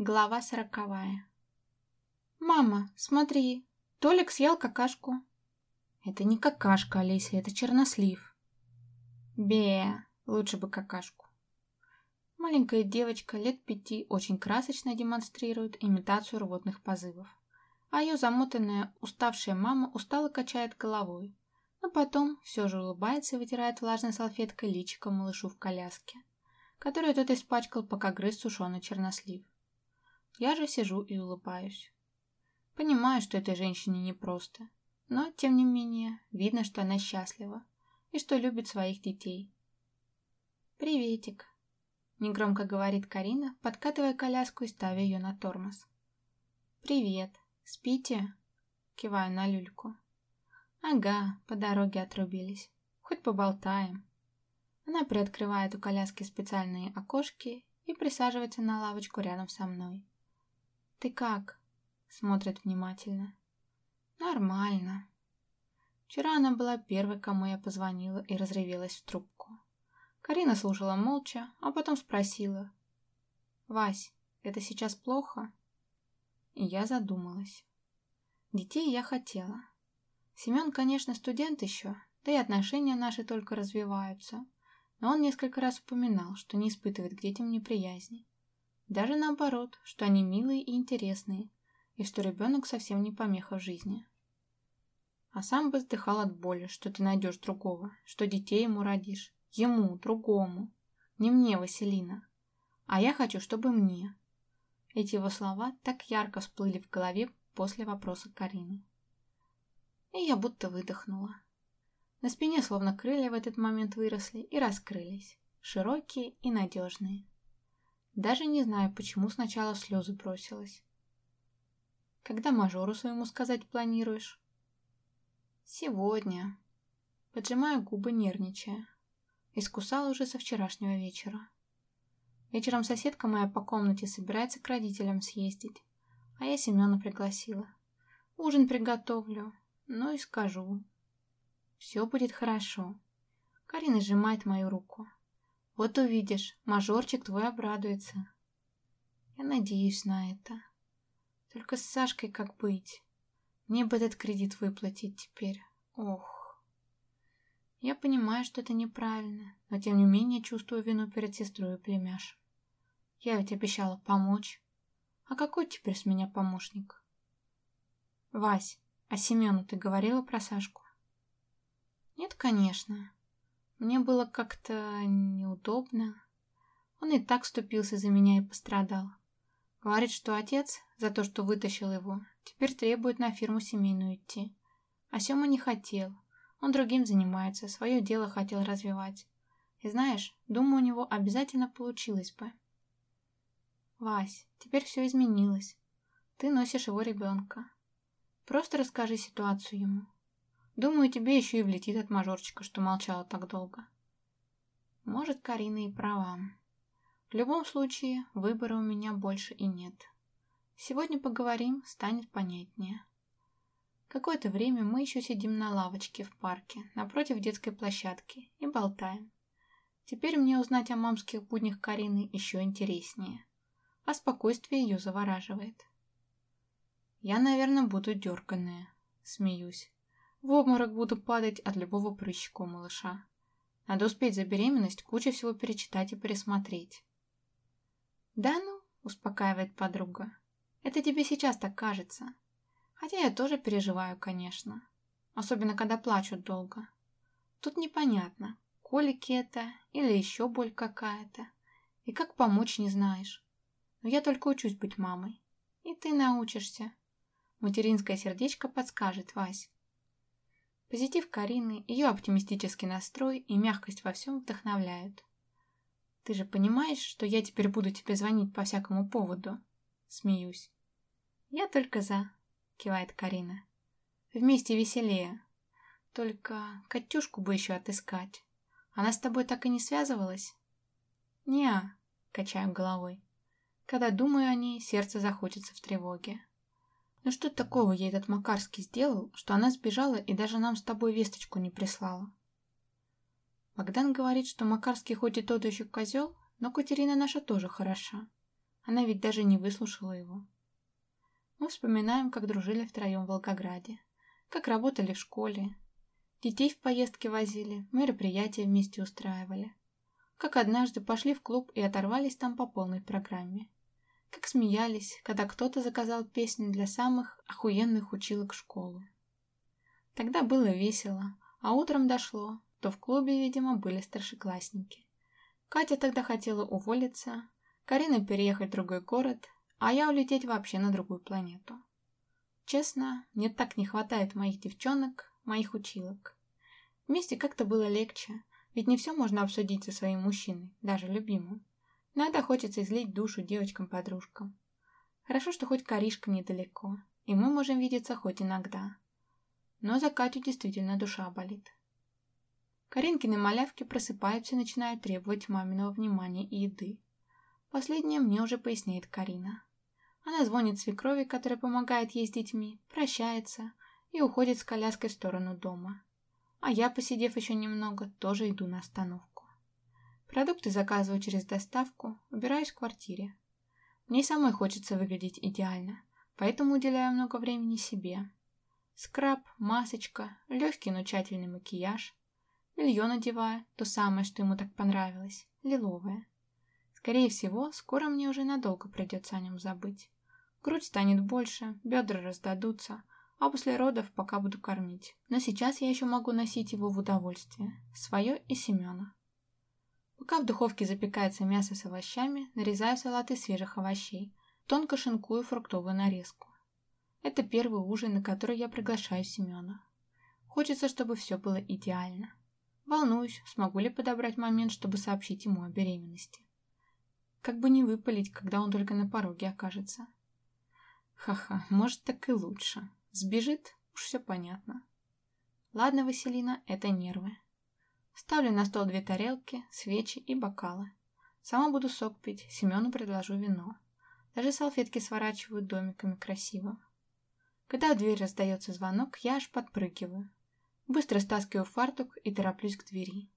Глава сороковая. «Мама, смотри, Толик съел какашку». «Это не какашка, Олеся, это чернослив». «Бе, лучше бы какашку». Маленькая девочка лет пяти очень красочно демонстрирует имитацию рвотных позывов. А ее замотанная, уставшая мама устало качает головой, но потом все же улыбается и вытирает влажной салфеткой личико малышу в коляске, которую тот испачкал, пока грыз сушеный чернослив. Я же сижу и улыбаюсь. Понимаю, что этой женщине непросто, но, тем не менее, видно, что она счастлива и что любит своих детей. «Приветик», — негромко говорит Карина, подкатывая коляску и ставя ее на тормоз. «Привет. Спите?» — киваю на люльку. «Ага, по дороге отрубились. Хоть поболтаем». Она приоткрывает у коляски специальные окошки и присаживается на лавочку рядом со мной. «Ты как?» — смотрит внимательно. «Нормально». Вчера она была первой, кому я позвонила и разревелась в трубку. Карина слушала молча, а потом спросила. «Вась, это сейчас плохо?» И я задумалась. Детей я хотела. Семен, конечно, студент еще, да и отношения наши только развиваются. Но он несколько раз упоминал, что не испытывает к детям неприязни. Даже наоборот, что они милые и интересные, и что ребенок совсем не помеха в жизни. А сам бы вздыхал от боли, что ты найдешь другого, что детей ему родишь. Ему, другому. Не мне, Василина. А я хочу, чтобы мне. Эти его слова так ярко всплыли в голове после вопроса Карины. И я будто выдохнула. На спине словно крылья в этот момент выросли и раскрылись, широкие и надежные. Даже не знаю, почему сначала слезы бросилась. Когда мажору своему сказать планируешь? Сегодня. Поджимаю губы, нервничая. Искусала уже со вчерашнего вечера. Вечером соседка моя по комнате собирается к родителям съездить, а я Семена пригласила. Ужин приготовлю, ну и скажу. Все будет хорошо. Карина сжимает мою руку. Вот увидишь, мажорчик твой обрадуется. Я надеюсь на это. Только с Сашкой как быть? Мне бы этот кредит выплатить теперь. Ох. Я понимаю, что это неправильно, но тем не менее чувствую вину перед сестрой и племяш. Я ведь обещала помочь. А какой теперь с меня помощник? Вась, а Семену ты говорила про Сашку? Нет, конечно. Мне было как-то неудобно. Он и так вступился за меня и пострадал. Говорит, что отец, за то, что вытащил его, теперь требует на фирму семейную идти. А Сема не хотел. Он другим занимается, свое дело хотел развивать. И знаешь, думаю, у него обязательно получилось бы. Вась, теперь все изменилось. Ты носишь его ребенка. Просто расскажи ситуацию ему. Думаю, тебе еще и влетит от мажорчика, что молчала так долго. Может, Карина и права. В любом случае, выбора у меня больше и нет. Сегодня поговорим, станет понятнее. Какое-то время мы еще сидим на лавочке в парке, напротив детской площадки, и болтаем. Теперь мне узнать о мамских буднях Карины еще интереснее, а спокойствие ее завораживает. Я, наверное, буду дерганая, смеюсь. В обморок буду падать от любого прыщика малыша. Надо успеть за беременность кучу всего перечитать и пересмотреть. «Да ну», — успокаивает подруга, — «это тебе сейчас так кажется. Хотя я тоже переживаю, конечно. Особенно, когда плачут долго. Тут непонятно, колики это или еще боль какая-то. И как помочь не знаешь. Но я только учусь быть мамой. И ты научишься. Материнское сердечко подскажет, Вась. Позитив Карины, ее оптимистический настрой и мягкость во всем вдохновляют. «Ты же понимаешь, что я теперь буду тебе звонить по всякому поводу?» Смеюсь. «Я только за», — кивает Карина. «Вместе веселее. Только Катюшку бы еще отыскать. Она с тобой так и не связывалась?» «Не-а», качаю головой. Когда думаю о ней, сердце заходится в тревоге. Ну что такого ей этот Макарский сделал, что она сбежала и даже нам с тобой весточку не прислала? Богдан говорит, что Макарский хоть и тот еще козел, но Катерина наша тоже хороша. Она ведь даже не выслушала его. Мы вспоминаем, как дружили втроем в Волгограде, как работали в школе, детей в поездки возили, мероприятия вместе устраивали, как однажды пошли в клуб и оторвались там по полной программе, как смеялись, когда кто-то заказал песню для самых охуенных училок школы. Тогда было весело, а утром дошло, то в клубе, видимо, были старшеклассники. Катя тогда хотела уволиться, Карина переехать в другой город, а я улететь вообще на другую планету. Честно, мне так не хватает моих девчонок, моих училок. Вместе как-то было легче, ведь не все можно обсудить со своим мужчиной, даже любимым. Иногда хочется излить душу девочкам-подружкам. Хорошо, что хоть Каришка недалеко, и мы можем видеться хоть иногда. Но за Катю действительно душа болит. Каринкины малявки просыпаются и начинают требовать маминого внимания и еды. Последнее мне уже поясняет Карина. Она звонит свекрови, которая помогает ей с детьми, прощается и уходит с коляской в сторону дома. А я, посидев еще немного, тоже иду на остановку. Продукты заказываю через доставку, убираюсь в квартире. Мне самой хочется выглядеть идеально, поэтому уделяю много времени себе. Скраб, масочка, легкий, но тщательный макияж, Белье надеваю, то самое, что ему так понравилось, лиловое. Скорее всего, скоро мне уже надолго придется о нем забыть. Грудь станет больше, бедра раздадутся, а после родов пока буду кормить. Но сейчас я еще могу носить его в удовольствие, свое и Семена. Пока в духовке запекается мясо с овощами, нарезаю салат из свежих овощей, тонко шинкую фруктовую нарезку. Это первый ужин, на который я приглашаю Семена. Хочется, чтобы все было идеально. Волнуюсь, смогу ли подобрать момент, чтобы сообщить ему о беременности. Как бы не выпалить, когда он только на пороге окажется. Ха-ха, может так и лучше. Сбежит, уж все понятно. Ладно, Василина, это нервы. Ставлю на стол две тарелки, свечи и бокалы. Сама буду сок пить, Семену предложу вино. Даже салфетки сворачиваю домиками красиво. Когда в дверь раздается звонок, я аж подпрыгиваю. Быстро стаскиваю фартук и тороплюсь к двери.